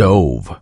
stove.